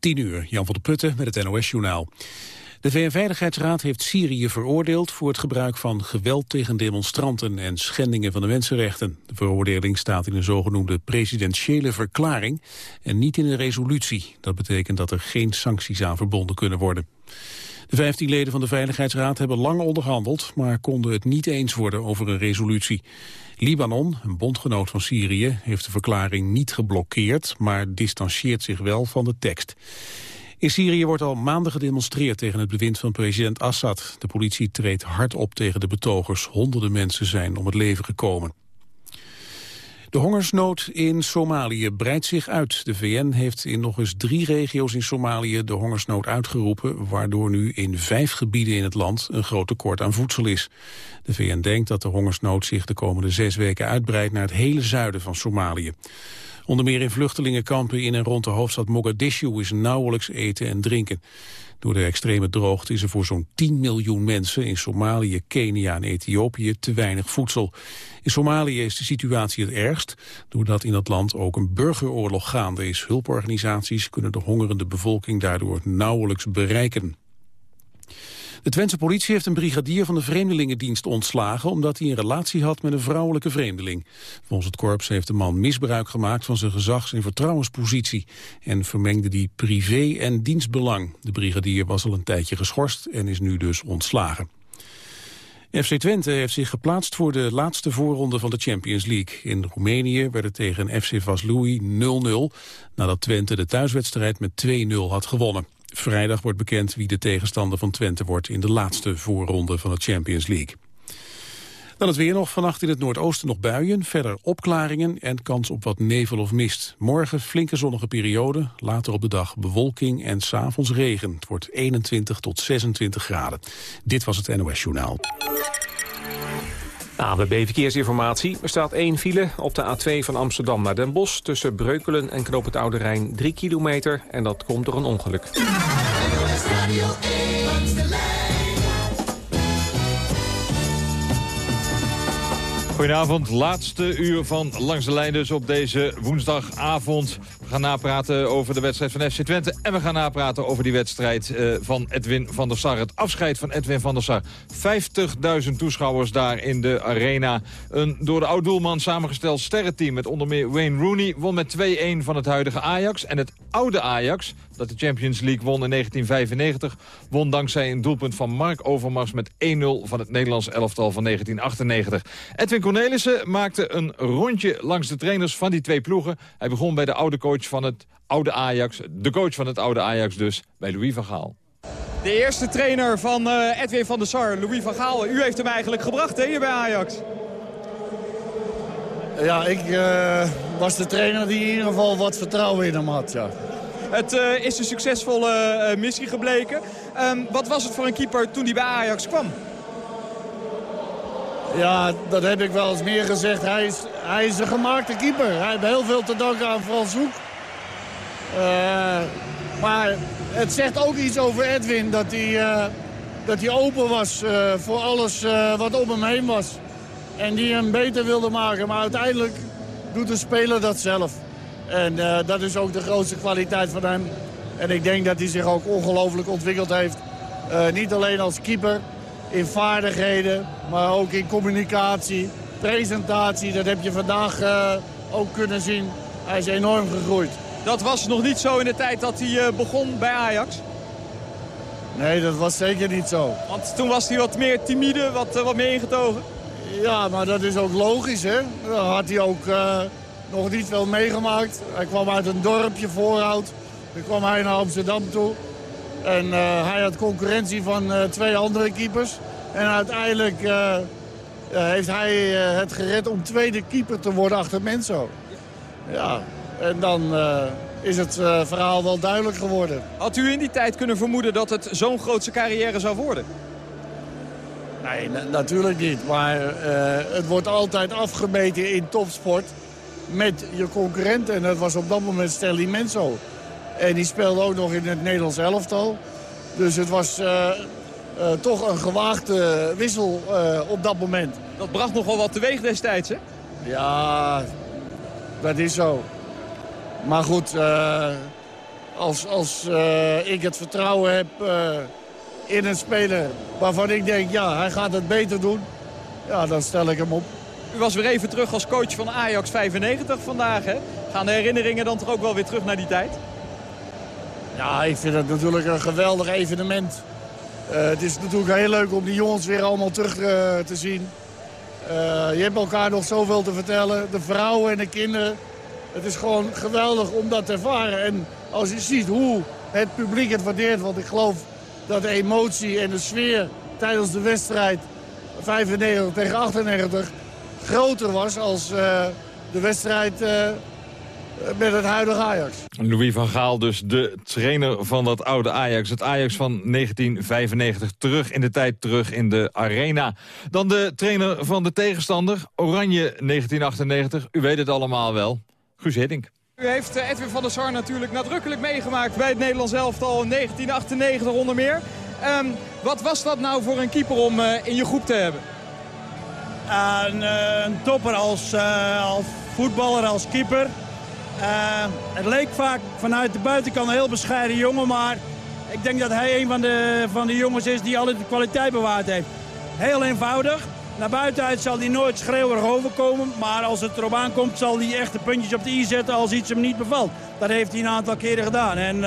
10 uur, Jan van der Putten met het NOS-journaal. De VN-veiligheidsraad heeft Syrië veroordeeld voor het gebruik van geweld tegen demonstranten en schendingen van de mensenrechten. De veroordeling staat in een zogenoemde presidentiële verklaring en niet in een resolutie. Dat betekent dat er geen sancties aan verbonden kunnen worden. De 15 leden van de Veiligheidsraad hebben lang onderhandeld, maar konden het niet eens worden over een resolutie. Libanon, een bondgenoot van Syrië, heeft de verklaring niet geblokkeerd, maar distancieert zich wel van de tekst. In Syrië wordt al maanden gedemonstreerd tegen het bewind van president Assad. De politie treedt hard op tegen de betogers. Honderden mensen zijn om het leven gekomen. De hongersnood in Somalië breidt zich uit. De VN heeft in nog eens drie regio's in Somalië de hongersnood uitgeroepen... waardoor nu in vijf gebieden in het land een groot tekort aan voedsel is. De VN denkt dat de hongersnood zich de komende zes weken uitbreidt... naar het hele zuiden van Somalië. Onder meer in vluchtelingenkampen in en rond de hoofdstad Mogadishu is nauwelijks eten en drinken. Door de extreme droogte is er voor zo'n 10 miljoen mensen in Somalië, Kenia en Ethiopië te weinig voedsel. In Somalië is de situatie het ergst, doordat in dat land ook een burgeroorlog gaande is. Hulporganisaties kunnen de hongerende bevolking daardoor nauwelijks bereiken. De Twentse politie heeft een brigadier van de Vreemdelingendienst ontslagen... omdat hij een relatie had met een vrouwelijke vreemdeling. Volgens het korps heeft de man misbruik gemaakt van zijn gezags- en vertrouwenspositie... en vermengde die privé- en dienstbelang. De brigadier was al een tijdje geschorst en is nu dus ontslagen. FC Twente heeft zich geplaatst voor de laatste voorronde van de Champions League. In Roemenië werd het tegen FC Vaslui 0-0, nadat Twente de thuiswedstrijd met 2-0 had gewonnen. Vrijdag wordt bekend wie de tegenstander van Twente wordt in de laatste voorronde van de Champions League. Dan het weer nog. Vannacht in het noordoosten nog buien. Verder opklaringen en kans op wat nevel of mist. Morgen flinke zonnige periode. Later op de dag bewolking en s'avonds regen. Het wordt 21 tot 26 graden. Dit was het NOS Journaal. ABB Verkeersinformatie. Er staat één file op de A2 van Amsterdam naar Den Bosch... tussen Breukelen en Knoop het Oude Rijn 3 kilometer. En dat komt door een ongeluk. Goedenavond, laatste uur van Langs de Lijn dus op deze woensdagavond. Gaan napraten over de wedstrijd van FC Twente. En we gaan napraten over die wedstrijd uh, van Edwin van der Sar. Het afscheid van Edwin van der Sar. 50.000 toeschouwers daar in de arena. Een door de oud-doelman samengesteld sterrenteam... met onder meer Wayne Rooney won met 2-1 van het huidige Ajax. En het oude Ajax, dat de Champions League won in 1995... won dankzij een doelpunt van Mark Overmars met 1-0 van het Nederlands elftal van 1998. Edwin Cornelissen maakte een rondje langs de trainers van die twee ploegen. Hij begon bij de oude coach van het oude Ajax, de coach van het oude Ajax dus, bij Louis van Gaal. De eerste trainer van uh, Edwin van der Sar, Louis van Gaal. U heeft hem eigenlijk gebracht hè, hier bij Ajax. Ja, ik uh, was de trainer die in ieder geval wat vertrouwen in hem had, ja. Het uh, is een succesvolle missie gebleken. Um, wat was het voor een keeper toen hij bij Ajax kwam? Ja, dat heb ik wel eens meer gezegd. Hij is, hij is een gemaakte keeper. Hij heeft heel veel te danken aan Frans Hoek. Uh, maar het zegt ook iets over Edwin dat hij, uh, dat hij open was uh, voor alles wat om hem heen was. En die hem beter wilde maken. Maar uiteindelijk doet de speler dat zelf. En dat is ook de grootste kwaliteit van hem. En ik denk dat hij zich ook ongelooflijk ontwikkeld heeft. niet alleen als keeper, in vaardigheden, maar ook in communicatie, presentatie. Dat heb je vandaag ook kunnen zien. Hij is enorm gegroeid. Dat was nog niet zo in de tijd dat hij uh, begon bij Ajax? Nee, dat was zeker niet zo. Want toen was hij wat meer timide, wat, uh, wat meer ingetogen? Ja, maar dat is ook logisch, hè. Dan had hij ook nog niet veel meegemaakt. Hij kwam uit een dorpje, Voorhout. Toen kwam hij naar Amsterdam toe. En uh, hij had concurrentie van uh, twee andere keepers. En uiteindelijk heeft hij het gered om tweede keeper te worden achter Menso. Ja, en dan is het verhaal wel duidelijk geworden. Had u in die tijd kunnen vermoeden dat het zo'n grootse carrière zou worden? Nee, natuurlijk niet. Maar het wordt altijd afgemeten in topsport met je concurrenten. En dat was op dat moment Stanley Menso. En die speelde ook nog in het Nederlands elftal. Dus het was uh, uh, toch een gewaagde wissel op dat moment. Dat bracht nogal wat teweeg destijds, hè? Ja, dat is zo. Maar goed, als, als ik het vertrouwen heb in een speler waarvan ik denk, ja, hij gaat het beter doen. Ja, dan stel ik hem op. U was weer even terug als coach van Ajax 95 vandaag, hè? Gaan de herinneringen dan toch ook wel weer terug naar die tijd? Ja, ik vind het natuurlijk een geweldig evenement. Het is natuurlijk heel leuk om die jongens weer allemaal terug te zien. Je hebt elkaar nog zoveel te vertellen. De vrouwen en de kinderen. Het is gewoon geweldig om dat te ervaren. En als je ziet hoe het publiek het waardeert... want ik geloof dat de emotie en de sfeer tijdens de wedstrijd 95 tegen 98 groter was als uh, de wedstrijd uh, met het huidige Ajax. Louis van Gaal dus de trainer van dat oude Ajax. Het Ajax van 1995 terug in de tijd, terug in de arena. Dan de trainer van de tegenstander, Oranje 1998. U weet het allemaal wel, Guus Hiddink. U heeft eh, Edwin van der Sar natuurlijk nadrukkelijk meegemaakt bij het Nederlands elftal in 1998 onder meer. Um, wat was dat nou voor een keeper om uh, in je groep te hebben? Uh, een, een, topper als, als voetballer, als keeper. het leek vaak vanuit de buitenkant een heel bescheiden jongen, maar ik denk dat hij een van de, van de jongens is die altijd de kwaliteit bewaard heeft. Heel eenvoudig, naar buiten uit zal hij nooit schreeuwerig overkomen. Maar als het erop aankomt zal hij echt de puntjes op de i zetten als iets hem niet bevalt. Dat heeft hij een aantal keren gedaan. En uh,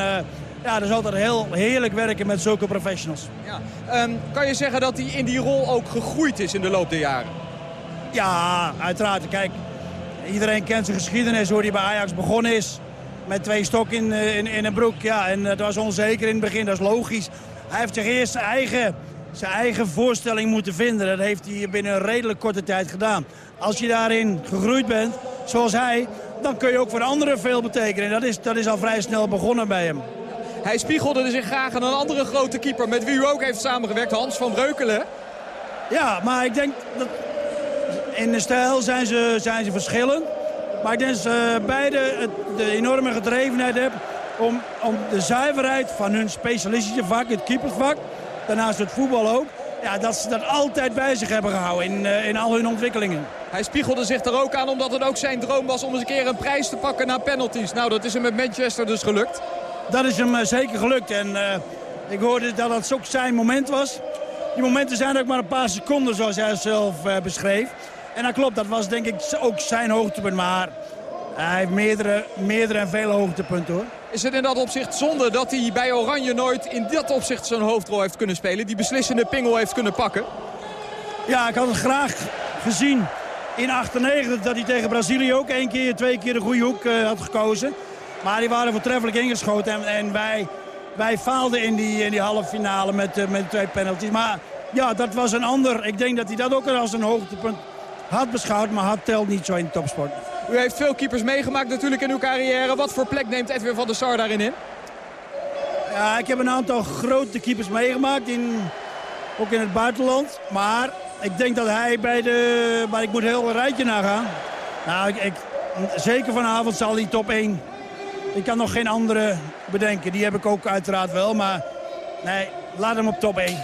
ja, dat is altijd heel heerlijk werken met zulke professionals. Ja. Um, kan je zeggen dat hij in die rol ook gegroeid is in de loop der jaren? Ja, uiteraard. Kijk, iedereen kent zijn geschiedenis, hoe hij bij Ajax begonnen is. Met twee stokken in, eh, in, in een broek. Ja, en dat was onzeker in het begin, dat is logisch. Hij heeft zich eerst zijn eigen zijn eigen voorstelling moeten vinden. Dat heeft hij binnen een redelijk korte tijd gedaan. Als je daarin gegroeid bent, zoals hij, dan kun je ook voor anderen veel betekenen. En dat is, dat is al vrij snel begonnen bij hem. Hij spiegelde zich graag aan een andere grote keeper met wie u ook heeft samengewerkt, Hans van Breukelen. Ja, maar ik denk dat in de stijl zijn ze, zijn ze verschillend. Maar ik denk dat ze beide de enorme gedrevenheid hebben om, om de zuiverheid van hun specialistische vak, het keepersvak daarnaast het voetbal ook. Ja, dat ze dat altijd bij zich hebben gehouden in, uh, in al hun ontwikkelingen. Hij spiegelde zich er ook aan omdat het ook zijn droom was om eens een keer een prijs te pakken na penalties. Nou, dat is hem met Manchester dus gelukt. Dat is hem uh, zeker gelukt en uh, ik hoorde dat dat ook zijn moment was. Die momenten zijn ook maar een paar seconden zoals hij zelf beschreef. En dat klopt, dat was denk ik ook zijn hoogtepunt. Maar hij heeft meerdere, meerdere en vele hoogtepunten hoor. Is het in dat opzicht zonde dat hij bij Oranje nooit in dat opzicht zijn hoofdrol heeft kunnen spelen? Die beslissende pingel heeft kunnen pakken? Ja, ik had het graag gezien in 98 dat hij tegen Brazilië ook één keer, twee keer de goede hoek uh, had gekozen. Maar die waren voortreffelijk ingeschoten en, en wij, wij faalden in die, in die halve finale met, uh, met twee penalties. Maar ja, dat was een ander. Ik denk dat hij dat ook als een hoogtepunt had beschouwd, maar had telt niet zo in topsport. U heeft veel keepers meegemaakt natuurlijk in uw carrière. Wat voor plek neemt Edwin van der Sar daarin in? Ja, ik heb een aantal grote keepers meegemaakt, in, ook in het buitenland. Maar ik denk dat hij bij de... Maar ik moet heel een rijtje nagaan. Nou, ik, zeker vanavond zal hij top 1. Ik kan nog geen andere bedenken. Die heb ik ook uiteraard wel, maar nee, laat hem op top 1.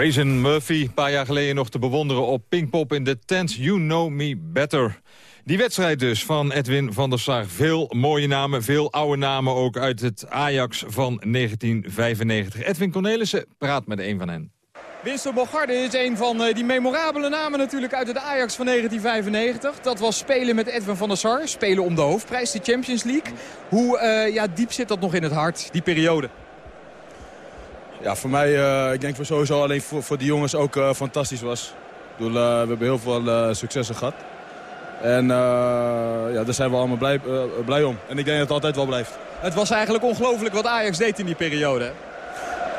Raisin Murphy, een paar jaar geleden nog te bewonderen op Pinkpop in de tent You Know Me Better. Die wedstrijd dus van Edwin van der Sar. Veel mooie namen, veel oude namen ook uit het Ajax van 1995. Edwin Cornelissen praat met een van hen. Winston Bogarde is een van eh, die memorabele namen natuurlijk uit het Ajax van 1995. Dat was spelen met Edwin van der Sar, spelen om de hoofdprijs, de Champions League. Hoe uh, ja, diep zit dat nog in het hart, die periode? Ja, voor mij, uh, ik denk voor sowieso alleen voor, voor die jongens ook uh, fantastisch was. Ik bedoel, uh, we hebben heel veel successen gehad. En ja, daar zijn we allemaal blij, blij om. En ik denk dat het altijd wel blijft. Het was eigenlijk ongelooflijk wat Ajax deed in die periode.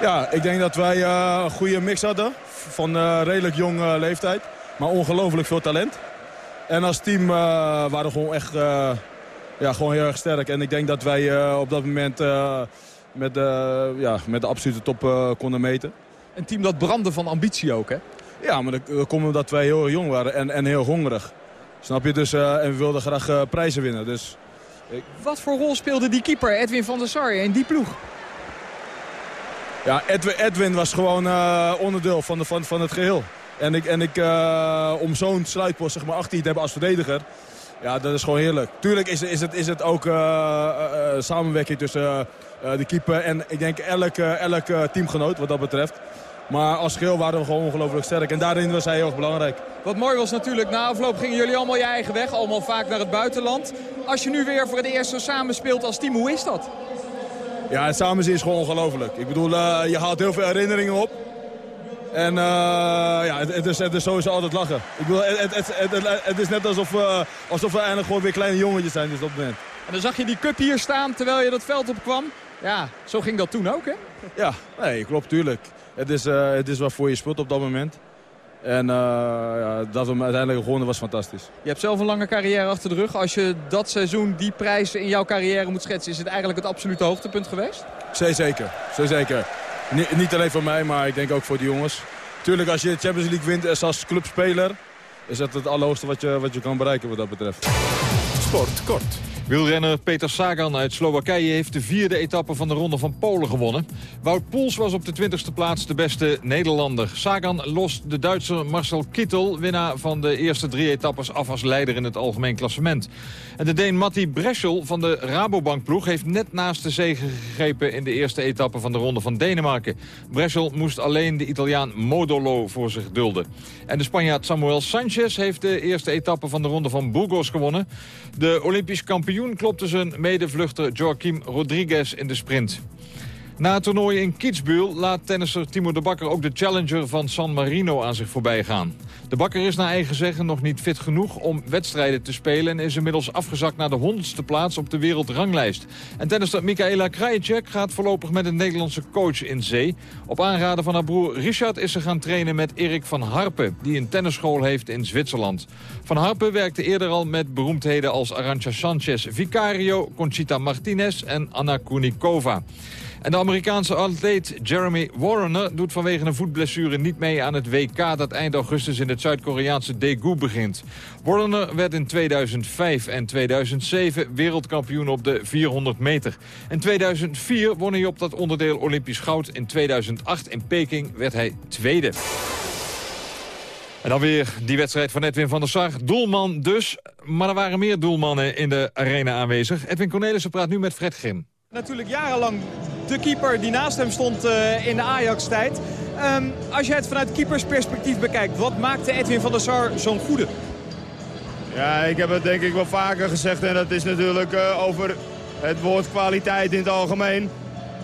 Ja, ik denk dat wij een goede mix hadden. Van redelijk jonge leeftijd. Maar ongelooflijk veel talent. En als team waren we gewoon echt ja, gewoon heel erg sterk. En ik denk dat wij op dat moment met, de, ja, met de absolute top uh, konden meten. Een team dat brandde van ambitie ook, hè? Ja, maar dat komt omdat wij heel jong waren en, en heel hongerig. Snap je? Dus, uh, en we wilden graag uh, prijzen winnen. Dus, ik... Wat voor rol speelde die keeper Edwin van der Sar in die ploeg? Ja, Edwin, Edwin was gewoon onderdeel van, de, van, van het geheel. En, ik, en ik, om zo'n sluitpost zeg maar, 18 te hebben als verdediger... Ja, dat is gewoon heerlijk. Tuurlijk is, is, het, is het ook samenwerking tussen eh, de keeper en ik denk elk, elk teamgenoot wat dat betreft. Maar als geheel waren we gewoon ongelooflijk sterk. En daarin was hij heel erg belangrijk. Wat mooi was natuurlijk, na afloop gingen jullie allemaal je eigen weg. Allemaal vaak naar het buitenland. Als je nu weer voor het eerst zo samen speelt als team, hoe is dat? Ja, het samenzien is gewoon ongelooflijk. Ik bedoel, uh, je haalt heel veel herinneringen op. En uh, ja, het, het, is, het is sowieso altijd lachen. Ik bedoel, het, het, het, is net alsof, uh, alsof we eigenlijk gewoon weer kleine jongetjes zijn dus op het moment. En dan zag je die cup hier staan terwijl je dat veld opkwam. Ja, zo ging dat toen ook, hè? Ja, nee, klopt, tuurlijk. Het is, uh, het is waarvoor je speelt op dat moment. En uh, ja, dat we uiteindelijk gewonnen was fantastisch. Je hebt zelf een lange carrière achter de rug. Als je dat seizoen, die prijzen in jouw carrière moet schetsen... is het eigenlijk het absolute hoogtepunt geweest? Zeer zeker. Zeker. Niet, niet alleen voor mij, maar ik denk ook voor de jongens. Tuurlijk, als je de Champions League wint als clubspeler... is dat het allerhoogste wat je, wat je kan bereiken wat dat betreft. Sport kort. Wielrenner Peter Sagan uit Slowakije heeft de vierde etappe van de Ronde van Polen gewonnen. Wout Poels was op de twintigste plaats de beste Nederlander. Sagan lost de Duitser Marcel Kittel, winnaar van de eerste drie etappes, af als leider in het algemeen klassement. En de Deen Matti Breschel van de Rabobank-ploeg heeft net naast de zege gegrepen in de eerste etappe van de Ronde van Denemarken. Breschel moest alleen de Italiaan Modolo voor zich dulden. En de Spanjaard Samuel Sanchez heeft de eerste etappe van de Ronde van Burgos gewonnen. De Olympisch kampioen klopte zijn medevluchter Joaquim Rodriguez in de sprint. Na het toernooi in Kitzbühel laat tennisser Timo de Bakker ook de challenger van San Marino aan zich voorbij gaan. De Bakker is naar eigen zeggen nog niet fit genoeg om wedstrijden te spelen... en is inmiddels afgezakt naar de honderdste plaats op de wereldranglijst. En tennisser Michaela Krajicek gaat voorlopig met een Nederlandse coach in zee. Op aanraden van haar broer Richard is ze gaan trainen met Erik van Harpen... die een tennisschool heeft in Zwitserland. Van Harpen werkte eerder al met beroemdheden als Arantxa Sanchez Vicario... Conchita Martinez en Anna Kunikova. En de Amerikaanse atleet Jeremy Warrener doet vanwege een voetblessure niet mee aan het WK dat eind augustus in het Zuid-Koreaanse Daegu begint. Warrener werd in 2005 en 2007 wereldkampioen op de 400 meter. In 2004 won hij op dat onderdeel Olympisch goud. In 2008 in Peking werd hij tweede. En dan weer die wedstrijd van Edwin van der Sar. Doelman dus, maar er waren meer doelmannen in de arena aanwezig. Edwin Cornelissen praat nu met Fred Grim. Natuurlijk jarenlang de keeper die naast hem stond uh, in de Ajax-tijd. Um, als je het vanuit keepersperspectief bekijkt, wat maakte Edwin van der Sar zo'n goede? Ja, ik heb het denk ik wel vaker gezegd en dat is natuurlijk uh, over het woord kwaliteit in het algemeen.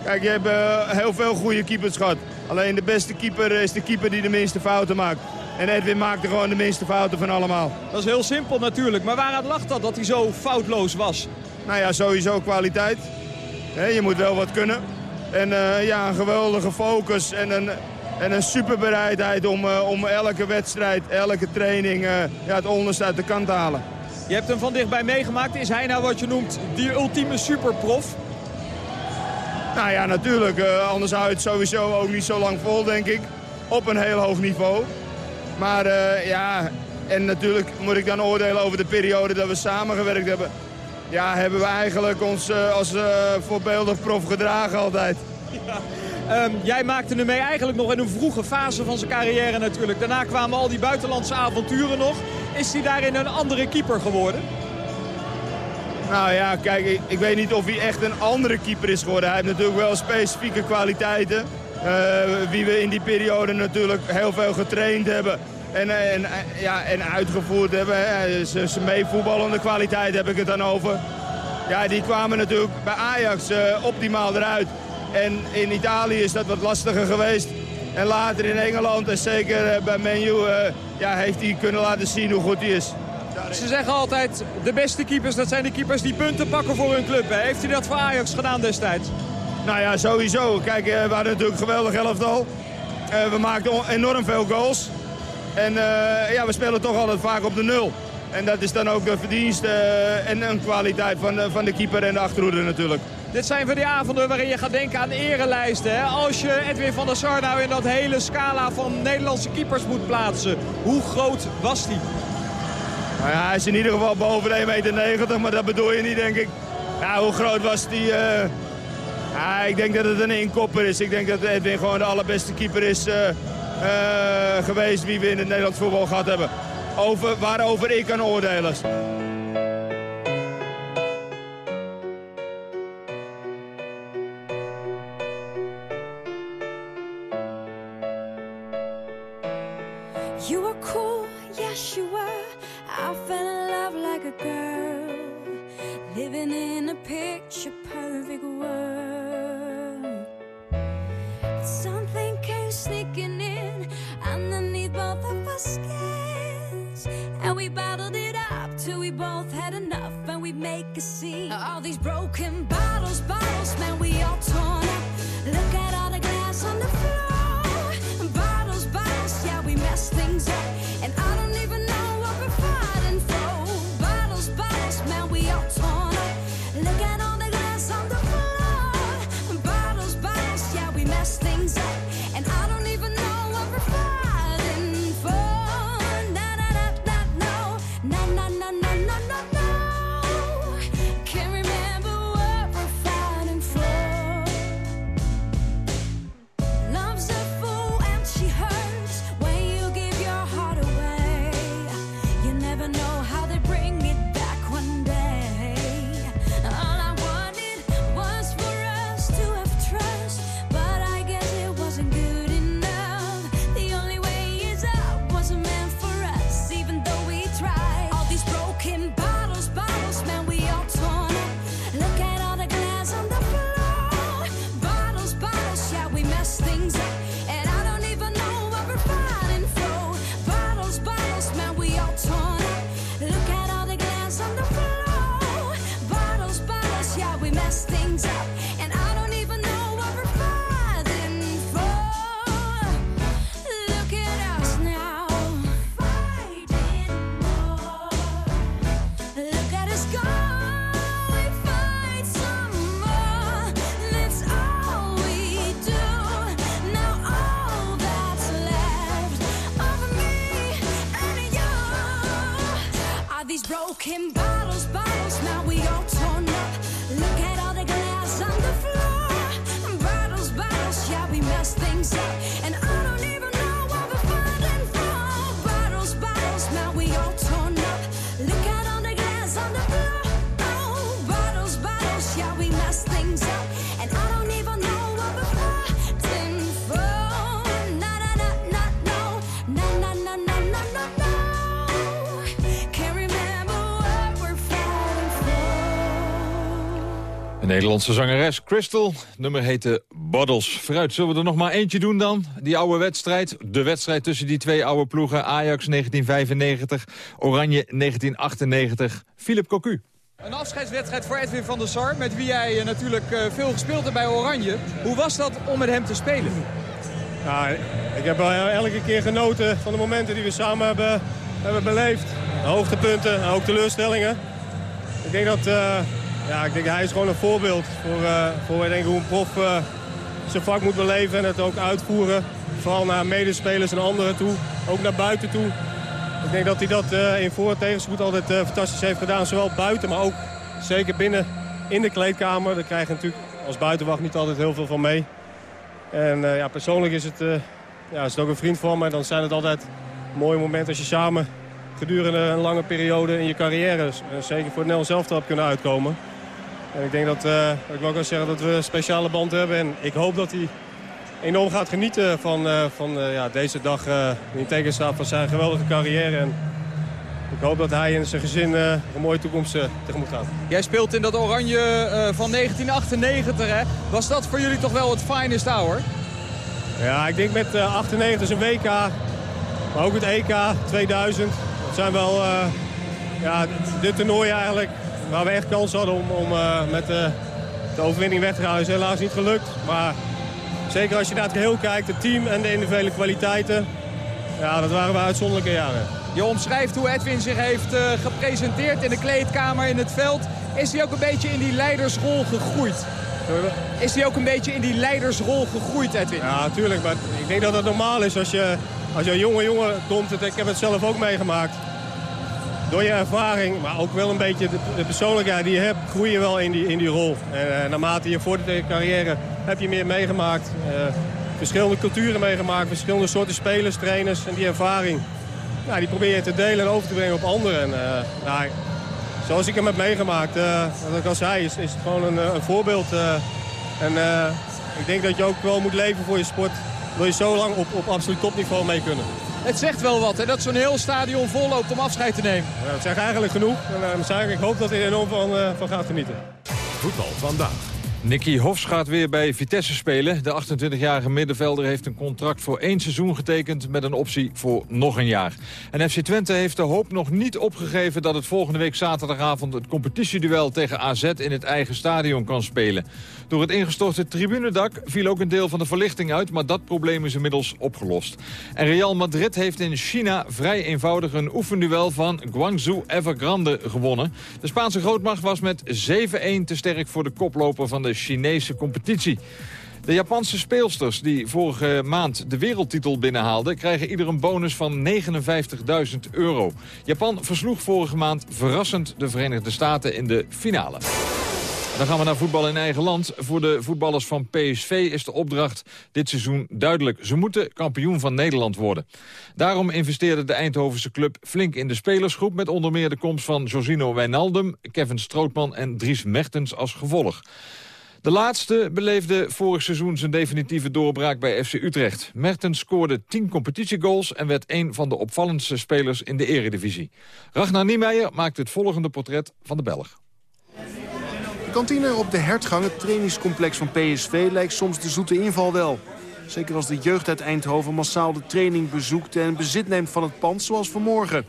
Kijk, je hebt uh, heel veel goede keepers gehad. Alleen de beste keeper is de keeper die de minste fouten maakt. En Edwin maakte gewoon de minste fouten van allemaal. Dat is heel simpel natuurlijk, maar waaruit lag dat dat hij zo foutloos was? Nou ja, sowieso kwaliteit. Je moet wel wat kunnen. En uh, ja, een geweldige focus en een, en een superbereidheid om, uh, om elke wedstrijd, elke training uh, ja, het onderste uit de kant te halen. Je hebt hem van dichtbij meegemaakt. Is hij nou wat je noemt die ultieme superprof? Nou ja, natuurlijk. anders hou je het sowieso ook niet zo lang vol, denk ik. Op een heel hoog niveau. Maar ja, en natuurlijk moet ik dan oordelen over de periode dat we samengewerkt hebben ja, hebben we eigenlijk ons uh, als uh, voorbeeldig prof gedragen altijd. Ja. Um, jij maakte hem mee eigenlijk nog in een vroege fase van zijn carrière natuurlijk. Daarna kwamen al die buitenlandse avonturen nog. Is hij daarin een andere keeper geworden? Nou ja, kijk, ik, ik, weet niet of hij echt een andere keeper is geworden. Hij heeft natuurlijk wel specifieke kwaliteiten. Uh, wie we in die periode natuurlijk heel veel getraind hebben en, en, ja, en uitgevoerd hebben. Zijn meevoetballende kwaliteit heb ik het dan over. Ja, die kwamen natuurlijk bij Ajax uh, optimaal eruit. En in Italië is dat wat lastiger geweest. En later in Engeland en zeker bij Menu uh, ja, heeft hij kunnen laten zien hoe goed hij is. Ze zeggen altijd, de beste keepers, dat zijn de keepers die punten pakken voor hun club. Hè? Heeft hij dat voor Ajax gedaan destijds? Nou ja, sowieso. Kijk, we hadden natuurlijk een geweldig elftal. we maakten enorm veel goals. En uh, ja, we spelen toch altijd vaak op de nul. En dat is dan ook de verdienste uh, en een kwaliteit van de, van de keeper en de achterhoede natuurlijk. Dit zijn van die avonden waarin je gaat denken aan erelijsten. Hè? Als je Edwin van der Sar nou in dat hele scala van Nederlandse keepers moet plaatsen. Hoe groot was die? Nou ja, hij is in ieder geval boven de 1,90 meter, maar dat bedoel je niet denk ik. Ja, hoe groot was die? Uh... Ja, ik denk dat het een inkopper is. Ik denk dat Edwin gewoon de allerbeste keeper is uh, geweest wie we in het Nederlands voetbal gehad hebben. Over, waarover ik kan oordelen. You were cool, yes you were. I fell in love like a girl. Living in a picture perfect world. Till we both had enough and we make a scene. All these broken bottles, bottles, man, we all torn up. Broken bottles, bottles. Now we all torn up. Look at all the glass on the floor. Bottles, bottles. Yeah, we mess things up. And Nederlandse zangeres, Crystal. Het nummer heette Bottles. Vooruit, zullen we er nog maar eentje doen dan? Die oude wedstrijd. De wedstrijd tussen die twee oude ploegen. Ajax 1995, Oranje 1998. Philip Cocu. Een afscheidswedstrijd voor Edwin van der Sar, met wie jij eh, natuurlijk eh, veel gespeeld hebt bij Oranje. Hoe was dat om met hem te spelen? Ja, ik heb wel elke keer genoten van de momenten die we samen hebben, hebben beleefd. De hoogtepunten, en ook teleurstellingen. Ik denk dat eh, ja, ik denk hij is gewoon een voorbeeld voor, eh, voor ik denk, hoe een prof eh, zijn vak moet beleven en het ook uitvoeren. Vooral naar medespelers en anderen toe, ook naar buiten toe. Ik denk dat hij dat eh, in voor- en tegenspoed altijd fantastisch heeft gedaan. Zowel buiten, maar ook zeker binnen in de kleedkamer. Daar krijg je natuurlijk als buitenwacht niet altijd heel veel van mee. En ja, persoonlijk is het, ja, is ook een vriend van me. Dan zijn het altijd mooie momenten als je samen gedurende een lange periode in je carrière... zeker voor het Nederlands elftal hebt kunnen uitkomen. En ik denk dat, eh, ik wel zeggen dat we een speciale band hebben. En ik hoop dat hij enorm gaat genieten van, eh, van eh, ja, deze dag die in teken staat van zijn geweldige carrière. En ik hoop dat hij en zijn gezin een mooie toekomst tegemoet gaan. Jij speelt in dat Oranje van 1998, hè? Was dat voor jullie toch wel het finest hour? Ja, ik denk met eh 98 is een WK, maar ook het EK 2000. Dat zijn wel ja, de toernooien eigenlijk waar we echt kans hadden om, om eh, met eh, de overwinning weg te gaan. is helaas niet gelukt, maar zeker als je naar het geheel kijkt, het team en de individuele kwaliteiten. Ja, dat waren we uitzonderlijke jaren. Je omschrijft hoe Edwin zich heeft eh, gepresenteerd in de kleedkamer, in het veld. Is hij ook een beetje in die leidersrol gegroeid? Is hij ook een beetje in die leidersrol gegroeid, Edwin? Ja, natuurlijk. Maar ik denk dat het normaal is als je, als je een jonge jongen komt. Het- Ik heb het zelf ook meegemaakt. Door je ervaring, maar ook wel een beetje de, de persoonlijkheid die je hebt, groei je wel in die, in die rol. En eh, naarmate je in je carrière heb je meer meegemaakt. Eh, verschillende culturen meegemaakt, verschillende soorten spelers, trainers. En die ervaring, nou, die probeer je te delen en over te brengen op anderen. En, eh, nou, zoals ik hem heb meegemaakt, wat ik al zei, is, is het gewoon een, een voorbeeld. en ik denk dat je ook wel moet leven voor je sport. Wil je zo lang op, op absoluut topniveau mee kunnen. Het zegt wel wat, hè, dat zo'n heel stadion vol loopt om afscheid te nemen. Ja, dat zegt eigenlijk genoeg. En, eh, ik hoop dat hij er enorm van, eh, van gaat genieten. Voetbal vandaag. Nicky Hofs gaat weer bij Vitesse spelen. De 28-jarige middenvelder heeft een contract voor één seizoen getekend... met een optie voor nog een jaar. En FC Twente heeft de hoop nog niet opgegeven... dat het volgende week zaterdagavond het competitieduel tegen AZ... in het eigen stadion kan spelen. Door het ingestorte tribunedak viel ook een deel van de verlichting uit... maar dat probleem is inmiddels opgelost. En Real Madrid heeft in China vrij eenvoudig een oefenduel... van Guangzhou Evergrande gewonnen. De Spaanse grootmacht was met 7-1 te sterk voor de koploper van de Chinese competitie. De Japanse speelsters die vorige maand de wereldtitel binnenhaalden... krijgen ieder een bonus van 59.000 euro. Japan versloeg vorige maand verrassend de Verenigde Staten in de finale. Dan gaan we naar voetbal in eigen land. Voor de voetballers van PSV is de opdracht dit seizoen duidelijk. Ze moeten kampioen van Nederland worden. Daarom investeerde de Eindhovense club flink in de spelersgroep... met onder meer de komst van Jorginho Wijnaldum, Kevin Strootman en Dries Mertens als gevolg. De laatste beleefde vorig seizoen zijn definitieve doorbraak bij FC Utrecht. Mertens scoorde 10 competitiegoals en werd een van de opvallendste spelers in de eredivisie. Ragnar Niemeyer maakt het volgende portret van de Belg. De kantine op de Hertgang, het trainingscomplex van PSV, lijkt soms de zoete inval wel. Zeker als de jeugd uit Eindhoven massaal de training bezoekt en bezit neemt van het pand zoals vanmorgen.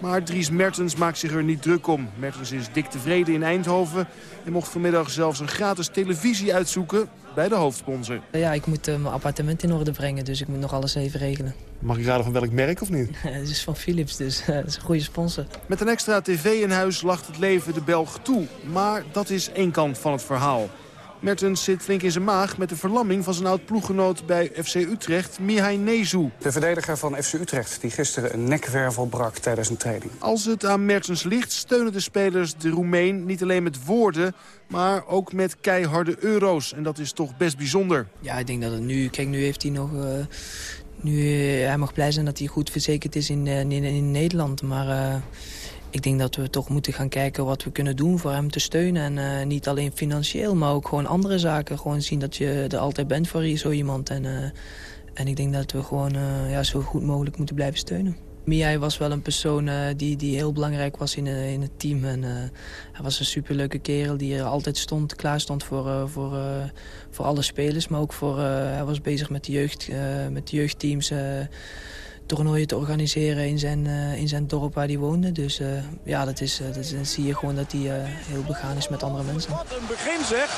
Maar Dries Mertens maakt zich er niet druk om. Mertens is dik tevreden in Eindhoven en mocht vanmiddag zelfs een gratis televisie uitzoeken bij de hoofdsponsor. Ja, ik moet eh, mijn appartement in orde brengen, dus ik moet nog alles even regelen. Mag ik raden van welk merk of niet? Het is van Philips, dus dat is een goede sponsor. Met een extra tv in huis lacht het leven de Belg toe. Maar dat is één kant van het verhaal. Mertens zit flink in zijn maag met de verlamming van zijn oud-ploeggenoot bij FC Utrecht, Mihai Nezu. De verdediger van FC Utrecht die gisteren een nekwervel brak tijdens een training. Als het aan Mertens ligt, steunen de spelers de Roemeen niet alleen met woorden, maar ook met keiharde euro's. En dat is toch best bijzonder. Ja, ik denk dat het nu... Kijk, nu heeft hij nog... Uh, nu, uh, hij mag blij zijn dat hij goed verzekerd is in, uh, in, in, Nederland. Maar ik denk dat we toch moeten gaan kijken wat we kunnen doen voor hem te steunen. En niet alleen financieel, maar ook gewoon andere zaken. Gewoon zien dat je er altijd bent voor zo iemand. En, en ik denk dat we gewoon ja, zo goed mogelijk moeten blijven steunen. Mia was wel een persoon die, die heel belangrijk was in, in het team. En, hij was een superleuke kerel die er altijd stond, klaar stond voor, voor, voor alle spelers. Maar ook voor, hij was bezig met de, jeugd, met de jeugdteams toernooien te organiseren in zijn, in zijn dorp waar hij woonde. Dus ja, dat is, dat is, dan zie je gewoon dat hij heel begaan is met andere mensen. Wat een begin zeg!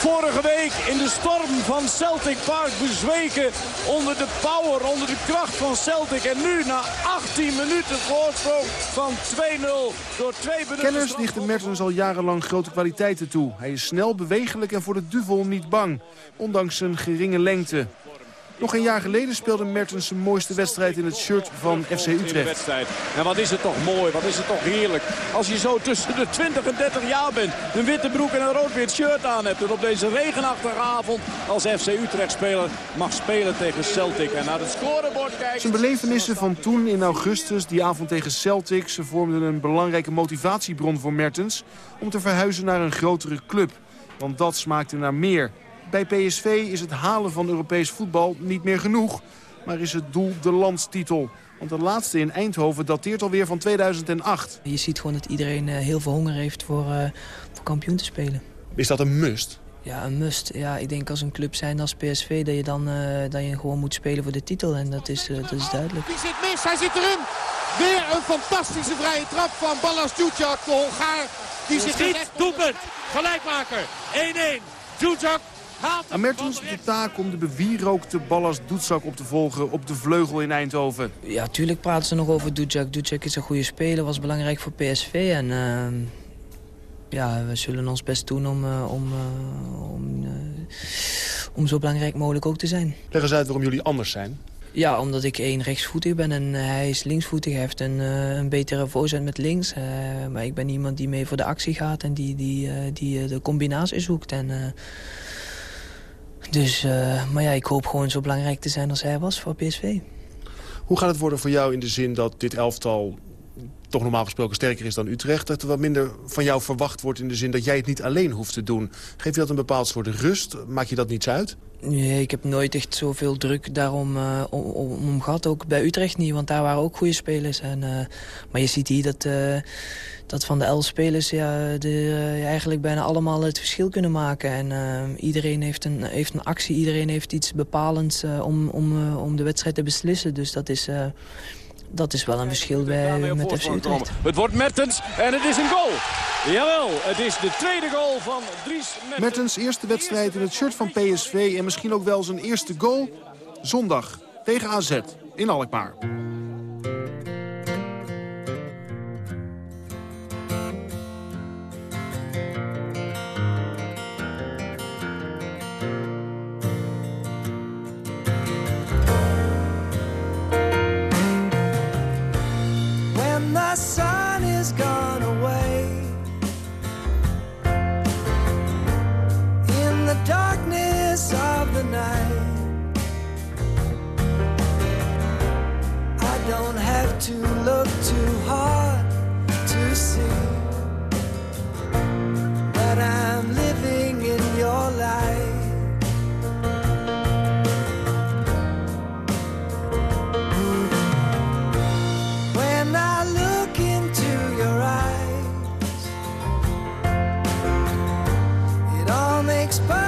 Vorige week in de storm van Celtic Park bezweken onder de power, onder de kracht van Celtic. En nu na 18 minuten voorsprong van 2-0 door twee Kenners dichten Mertens al jarenlang grote kwaliteiten toe. Hij is snel, bewegelijk en voor de duvel niet bang. Ondanks zijn geringe lengte. Nog een jaar geleden speelde Mertens zijn mooiste wedstrijd in het shirt van FC Utrecht. En wat is het toch mooi, wat is het toch heerlijk. Als je zo tussen de 20 en 30 jaar bent, een witte broek en een rood-wit shirt aan hebt... en op deze regenachtige avond als FC Utrecht-speler mag spelen tegen Celtic... en naar het scorebord kijkt... Zijn belevenissen van toen in augustus, die avond tegen Celtic... ze vormden een belangrijke motivatiebron voor Mertens... om te verhuizen naar een grotere club. Want dat smaakte naar meer... Bij PSV is het halen van Europees voetbal niet meer genoeg. Maar is het doel de landstitel. Want de laatste in Eindhoven dateert alweer van 2008. Je ziet gewoon dat iedereen eh, heel veel honger heeft voor, uh, voor kampioen te spelen. Is dat een must? Ja, een must. Ja, ik denk als een club zijn als PSV dat je dan uh, dat je gewoon moet spelen voor de titel. En dat is, dat is duidelijk. Wie zit mis? Hij zit erin. Weer een fantastische vrije trap van Ballas Djudjak, de Hongaar. Die zit Schiet, doelpunt, gelijkmaker. 1-1. Djudjak aan Mertens de taak om de bewierookte Ballas Doetzak op te volgen op de vleugel in Eindhoven. Ja, tuurlijk praten ze nog over Doetzak. Doetzak is een goede speler, was belangrijk voor PSV. En uh, ja, we zullen ons best doen om, uh, om, uh, om, om zo belangrijk mogelijk ook te zijn. Leg eens uit waarom jullie anders zijn. Ja, omdat ik één rechtsvoetig ben en hij is linksvoetig. Hij heeft een, een betere voorzet met links. Uh, maar ik ben iemand die mee voor de actie gaat en die, die, uh, die de combinatie zoekt. En, uh, dus, uh, maar ja, ik hoop gewoon zo belangrijk te zijn als hij was voor PSV. Hoe gaat het worden voor jou in de zin dat dit elftal toch normaal gesproken sterker is dan Utrecht... dat er wat minder van jou verwacht wordt in de zin dat jij het niet alleen hoeft te doen. Geef je dat een bepaald soort rust? Maak je dat niets uit? Nee, ik heb nooit echt zoveel druk daarom uh, om, om, gehad. Ook bij Utrecht niet, want daar waren ook goede spelers. En, uh, maar je ziet hier dat, uh, dat van de elf spelers ja, de, eigenlijk bijna allemaal het verschil kunnen maken. En iedereen heeft een, heeft een actie, iedereen heeft iets bepalends om, om, om de wedstrijd te beslissen. Dus dat is dat is wel een verschil bij, met FC Utrecht. Het wordt Mertens en het is een goal. Jawel, het is de tweede goal van Dries Mertens. Mertens eerste wedstrijd in het shirt van PSV en misschien ook wel zijn eerste goal. Zondag tegen AZ in Alkmaar. The sun is gone away. In the darkness of the night, I don't have to look too hard expert.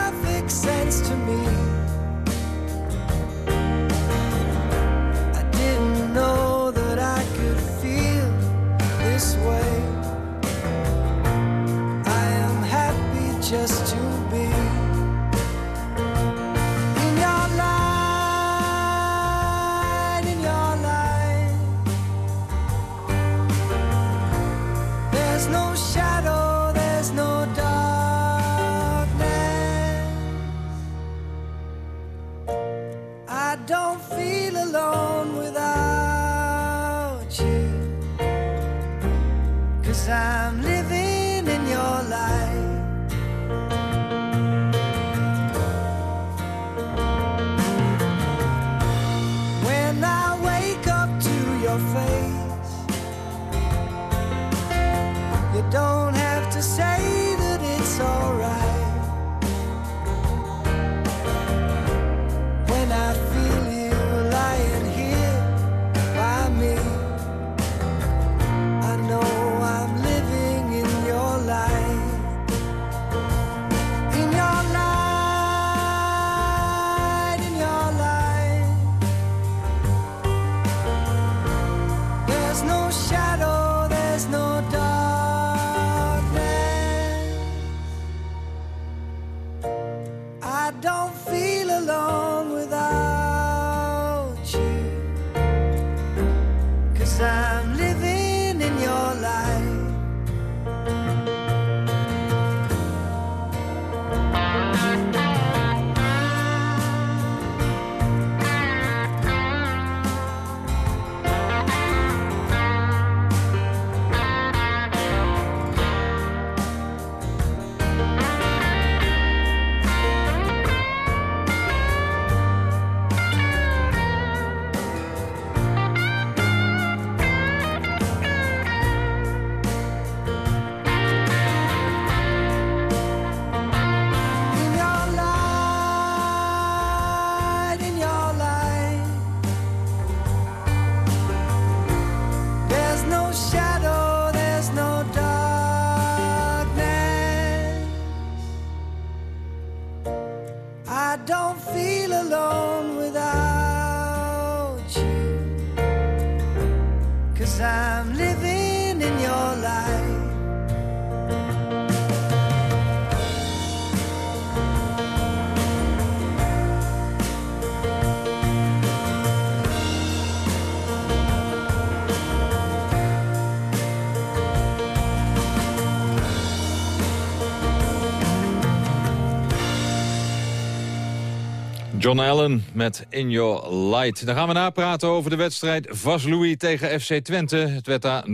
John Allen met In Your Light. Dan gaan we napraten over de wedstrijd Vaslui tegen FC Twente. Het werd daar 0-0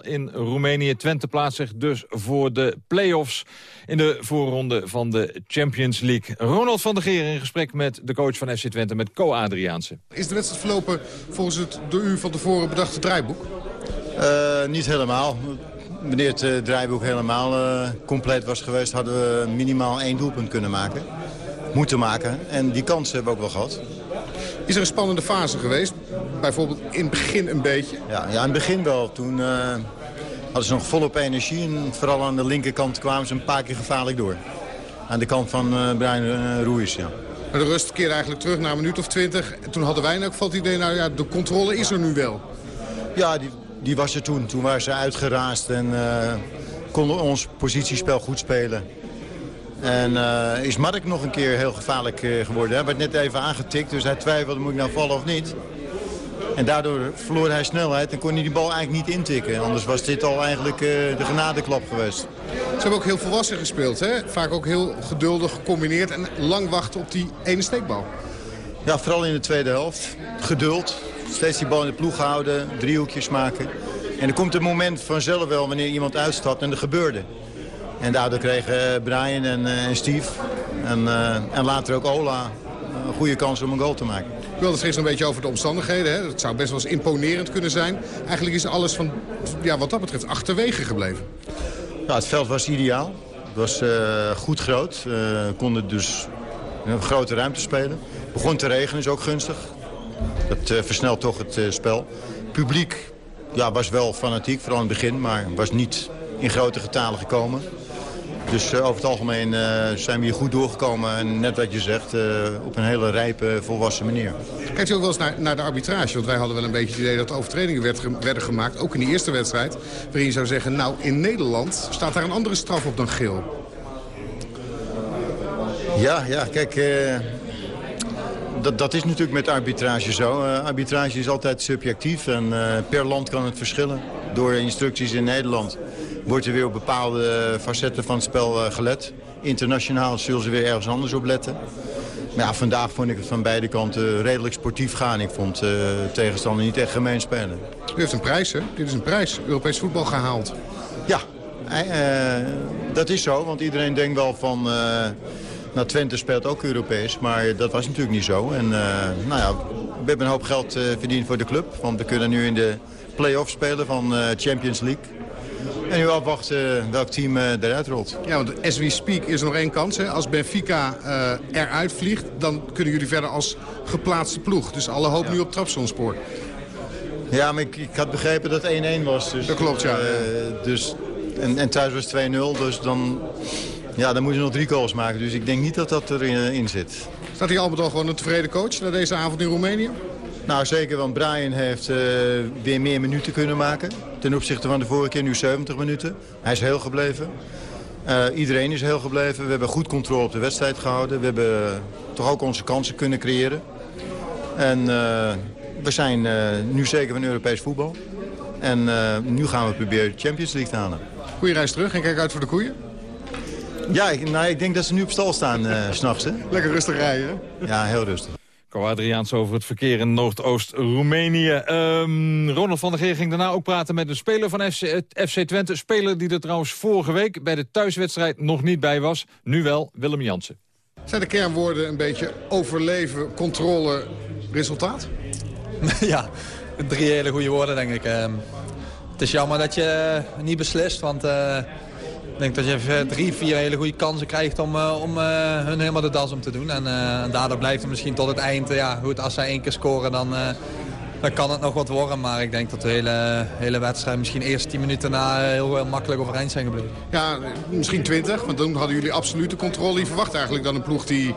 in Roemenië. Twente plaatst zich dus voor de play-offs in de voorronde van de Champions League. Ronald van der Geer in gesprek met de coach van FC Twente, met Co Adriaanse. Is de wedstrijd verlopen volgens het door u van tevoren bedachte draaiboek? Eh, niet helemaal. Wanneer het eh, draaiboek helemaal eh, compleet was geweest... hadden we minimaal één doelpunt kunnen maken. Moeten maken. En die kans hebben we ook wel gehad. Is er een spannende fase geweest? Bijvoorbeeld in het begin een beetje? Ja, ja in het begin wel. Toen eh, hadden ze nog volop energie. En vooral aan de linkerkant kwamen ze een paar keer gevaarlijk door. Aan de kant van eh Brian uh, Ruiz, ja. Maar de rust keerde eigenlijk terug na een minuut of twintig. En toen hadden wij elk geval het idee, nou ja, de controle is er nu wel. Ja, die, die was er toen. Toen waren ze uitgeraasd en konden ons positiespel goed spelen. En eh, is Mark nog een keer heel gevaarlijk eh, geworden. Hij werd net even aangetikt, dus hij twijfelde, moet ik nou vallen of niet? En daardoor verloor hij snelheid en kon hij die bal eigenlijk niet intikken. Anders was dit al eigenlijk eh, de genadeklap geweest. Ze hebben ook heel volwassen gespeeld, hè? Vaak ook heel geduldig gecombineerd en lang wachten op die ene steekbal. Ja, vooral in de tweede helft. Geduld. Steeds die bal in de ploeg houden. Driehoekjes maken. En er komt een moment vanzelf wel wanneer iemand uitstapt. En dat gebeurde. En daardoor kregen Brian en, eh, en Steve en, eh, en later ook Ola een goede kans om een goal te maken. Ik wilde het steeds een beetje over de omstandigheden. Hè? Dat zou best wel eens imponerend kunnen zijn. Eigenlijk is alles van, ja, wat dat betreft achterwege gebleven. Ja, het veld was ideaal. Het was eh, goed groot. We konden dus in een grote ruimte spelen. Het begon te regenen, is ook gunstig. Dat eh, versnelt toch het eh, spel. Het publiek ja, was wel fanatiek, vooral in het begin, maar was niet in grote getalen gekomen. Dus eh, over het algemeen eh, zijn we hier goed doorgekomen. En net wat je zegt, eh, op een hele rijpe, volwassen manier. Kijkt u ook wel eens naar, naar de arbitrage? Want wij hadden wel een beetje het idee dat overtredingen werd ge- werden gemaakt. Ook in die eerste wedstrijd. Waarin je zou zeggen, nou in Nederland staat daar een andere straf op dan geel. Ja, ja, kijk, dat, dat is natuurlijk met arbitrage zo. Arbitrage is altijd subjectief en per land kan het verschillen. Door instructies in Nederland wordt er weer op bepaalde facetten van het spel eh, gelet. Internationaal zullen ze weer ergens anders op letten. Maar ja, vandaag vond ik het van beide kanten redelijk sportief gaan. Ik vond eh tegenstander niet echt gemeen spelen. U heeft een prijs, hè? Dit is een prijs. Europees voetbal gehaald. Ja, eh, dat is zo. Want iedereen denkt wel van... eh nou, Twente speelt ook Europees, maar dat was natuurlijk niet zo. En nou ja, we hebben een hoop geld verdiend voor de club. Want we kunnen nu in de play-off spelen van Champions League. En nu afwachten welk team eh, eruit rolt. Ja, want as we speak is er nog één kans. Hè? Als Benfica eh, eruit vliegt, dan kunnen jullie verder als geplaatste ploeg. Dus alle hoop nu op Trabzonspoor. Ja, maar ik, ik had begrepen dat 1-1 was. Dus, Dat klopt, ja. eh, dus, en, en thuis was 2-0, dus dan, ja, dan moet je nog drie goals maken. Dus ik denk niet dat dat erin in zit. Staat hier al met al gewoon een tevreden coach na deze avond in Roemenië? Nou, zeker, want Brian heeft eh, weer meer minuten kunnen maken. Ten opzichte van de vorige keer nu 70 minuten. Hij is heel gebleven. Uh, iedereen is heel gebleven. We hebben goed controle op de wedstrijd gehouden. We hebben toch ook onze kansen kunnen creëren. En uh, we zijn uh, nu zeker van Europees voetbal. En nu gaan we proberen de Champions League te halen. Goeie reis terug en kijk uit voor de koeien. Ja, ik, nou, ik denk dat ze nu op stal staan uh, s'nachts. Lekker rustig rijden, hè? Ja, heel rustig. Co Adriaans over het verkeer in Noordoost-Roemenië. Um, Ronald van der Geer ging daarna ook praten met een speler van FC, FC Twente. Speler die er trouwens vorige week bij de thuiswedstrijd nog niet bij was. Nu wel, Willem Jansen. Zijn de kernwoorden een beetje overleven, controle, resultaat? ja, drie hele goede woorden denk ik. Uh, het is jammer dat je niet beslist, want... Uh, ik denk dat je drie, vier hele goede kansen krijgt om, uh, om uh, hun helemaal de das om te doen. En, daardoor blijft het misschien tot het eind. ja, goed, als zij één keer scoren, dan, dan kan het nog wat worden. Maar ik denk dat de hele, hele wedstrijd misschien eerst tien minuten na heel, makkelijk overeind zijn gebleven. Ja, misschien twintig, want dan hadden jullie absolute controle. Je verwacht eigenlijk dan een ploeg die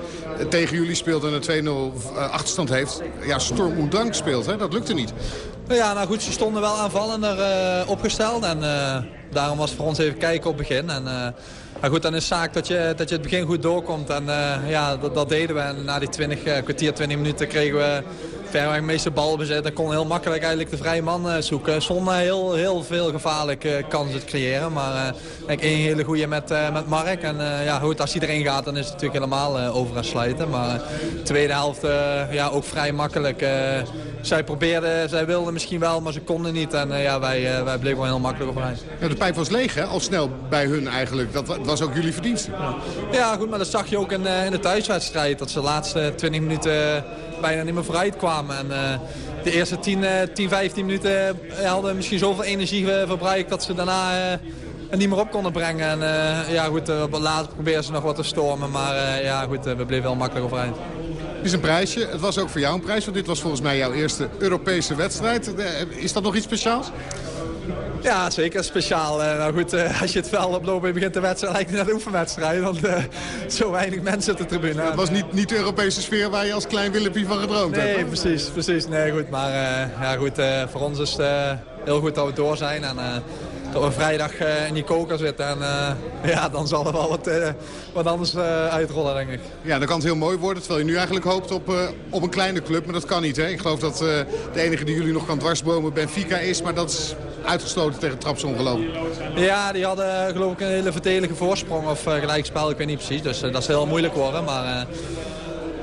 tegen jullie speelt en een 2-0 achterstand heeft. Ja, storm dank speelt, hè? dat lukte niet. Ja, nou goed, ze stonden wel aanvallender opgesteld. En daarom was het voor ons even kijken op het begin. En, uh, maar goed, dan is zaak dat je, dat je het begin goed doorkomt. En uh, ja, dat, deden we. En na die 20, uh, kwartier, 20 minuten kregen we verreweg de meeste balbezit. En kon heel makkelijk eigenlijk de vrije man zoeken. Zonder heel, heel veel gevaarlijke kansen te creëren. Maar denk één hele goede met, met Mark. En ja, goed, als hij erin gaat, dan is het natuurlijk helemaal over aan sluiten. Maar de tweede helft ja, ook vrij makkelijk zij probeerden, zij wilden misschien wel, maar ze konden niet. En ja, wij, wij bleven wel heel makkelijk overeind. Ja, de pijp was leeg, hè? Al snel bij hun eigenlijk. Dat was ook jullie verdienste. Ja, ja goed, maar dat zag je ook in, uh, in de thuiswedstrijd. Dat ze de laatste 20 minuten bijna niet meer vooruit kwamen. En de eerste 10, 10 15 minuten hadden misschien zoveel energie verbruikt dat ze daarna en niet meer op konden brengen. En uh, ja, goed, later probeerden ze nog wat te stormen. Maar ja, goed, we bleven wel makkelijk overeind. Het is een prijsje. Het was ook voor jou een prijs, want dit was volgens mij jouw eerste Europese wedstrijd. Is dat nog iets speciaals? Ja, zeker speciaal. nou goed, als je het veld oplopen en begint de wedstrijd, lijkt het net een oefenwedstrijd. Want zo weinig mensen op de tribune. Het was niet, niet de Europese sfeer waar je als klein Willempie van gedroomd nee, hebt. Nee, precies, precies. Nee, goed. Maar ja, goed, voor ons is het heel goed dat we door zijn. En, dat we vrijdag uh, in die koker zitten. En uh, ja, dan zal er wel wat, uh, wat anders uitrollen, denk ik. Ja, dan kan het heel mooi worden. Terwijl je nu eigenlijk hoopt op, op een kleine club. Maar dat kan niet, hè? Ik geloof dat de enige die jullie nog kan dwarsbomen Benfica is. Maar dat is uitgesloten tegen Trapsongeloof. Ja, die hadden geloof ik een hele verdelige voorsprong. Of gelijkspel, ik weet niet precies. Dus dat is heel moeilijk worden. Maar...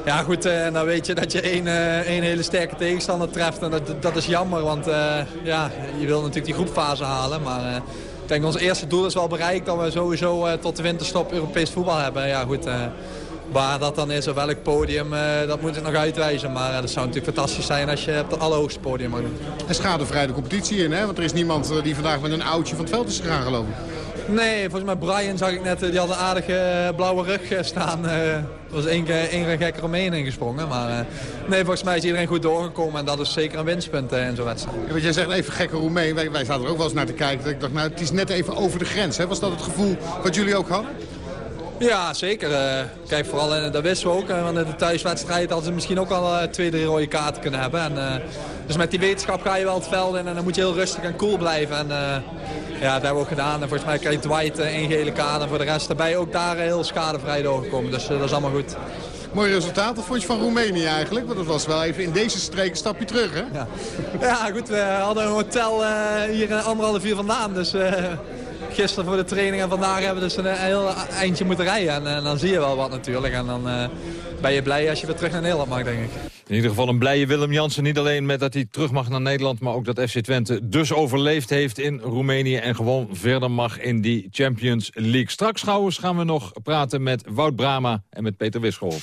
Ja goed, uh, dan weet je dat je één, uh, één hele sterke tegenstander treft. En dat, dat is jammer, want uh, ja, je wil natuurlijk die groepfase halen. Maar ik denk ons eerste doel is wel bereikt dat we sowieso tot de winterstop Europees voetbal hebben. Ja goed, waar dat dan is of welk podium, dat moet ik nog uitwijzen. Maar dat zou natuurlijk fantastisch zijn als je op het allerhoogste podium mag doen. En schadevrij de competitie in, hè? Want er is niemand die vandaag met een oudje van het veld is gegaan geloof ik. Nee, volgens mij Brian zag ik net, die had een aardige blauwe rug staan. Was één één gekke Romein ingesprongen. Maar nee, volgens mij is iedereen goed doorgekomen. En dat is zeker een winstpunt in zo'n wedstrijd. Ja, want jij zegt even gekke Romein. Wij, wij zaten er ook wel eens naar te kijken. Ik dacht, nou, het is net even over de grens. Hè? Was dat het gevoel wat jullie ook hadden? Ja, zeker. kijk, vooral, dat wisten we ook. Want in de thuiswedstrijd hadden ze misschien ook al twee, drie rode kaarten kunnen hebben. En, dus met die wetenschap ga je wel het veld in en dan moet je heel rustig en cool blijven. En, ja, dat hebben we ook gedaan. En volgens mij krijgt Dwight één gele kaart. En voor de rest erbij ook daar heel schadevrij doorgekomen. Dus dat is allemaal goed. Mooi resultaat. Wat vond je van Roemenië eigenlijk? Want dat was wel even in deze streek een stapje terug, hè? Ja, ja goed. We hadden een hotel uh, hier anderhalf uur vandaan. Dus uh, gisteren voor de training en vandaag hebben we dus een heel eindje moeten rijden. En, en dan zie je wel wat natuurlijk. En dan uh, ben je blij als je weer terug naar Nederland mag, denk ik. In ieder geval een blije Willem Jansen. Niet alleen met dat hij terug mag naar Nederland... maar ook dat FC Twente dus overleefd heeft in Roemenië... en gewoon verder mag in die Champions League. Straks trouwens gaan we nog praten met Wout Brama en met Peter Wischool.